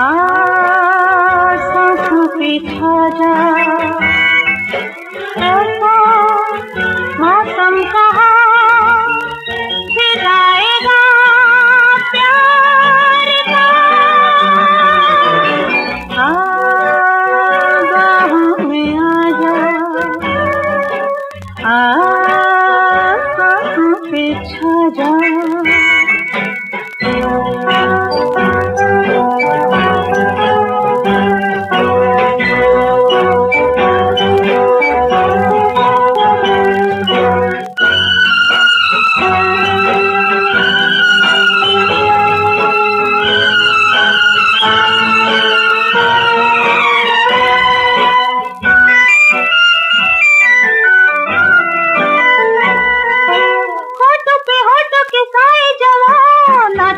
आ जा Ah.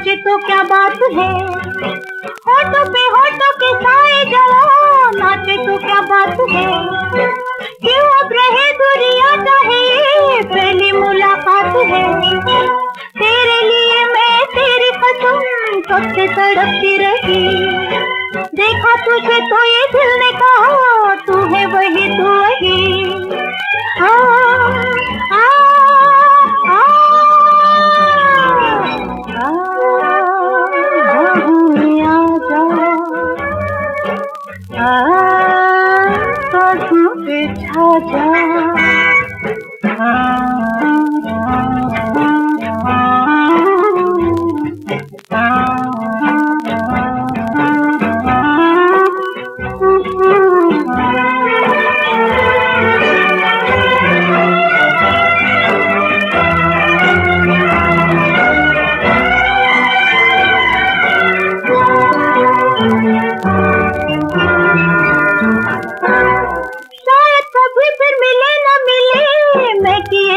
नाचे तो क्या बात है? होटो पे होटो के साए जवान नाचे तो क्या बात है? क्यों अब रहे पहली मुलाकात है। तेरे लिए मैं तेरी कब से तड़पती रही। देखा तुझे तो ये दिल ने कहा, तू है वही तू वही। हाँ 他家。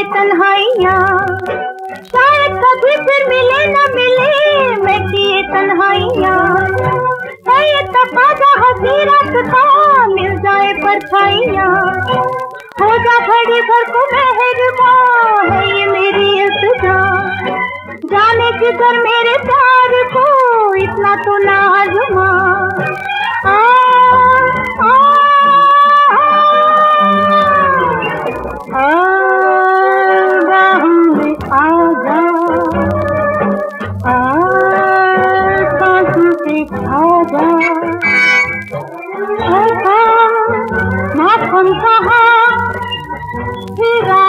तन्हाइया। शायद कभी फिर मिले न मिले, मैं किए तन्हाइया। रात का मिल जाए परछाइया। हो जा खड़ी भर को ये मेरी इल्तजा। जाने किधर मेरे प्यार को, इतना तो ना आजमा लगा माखन कहा फिरा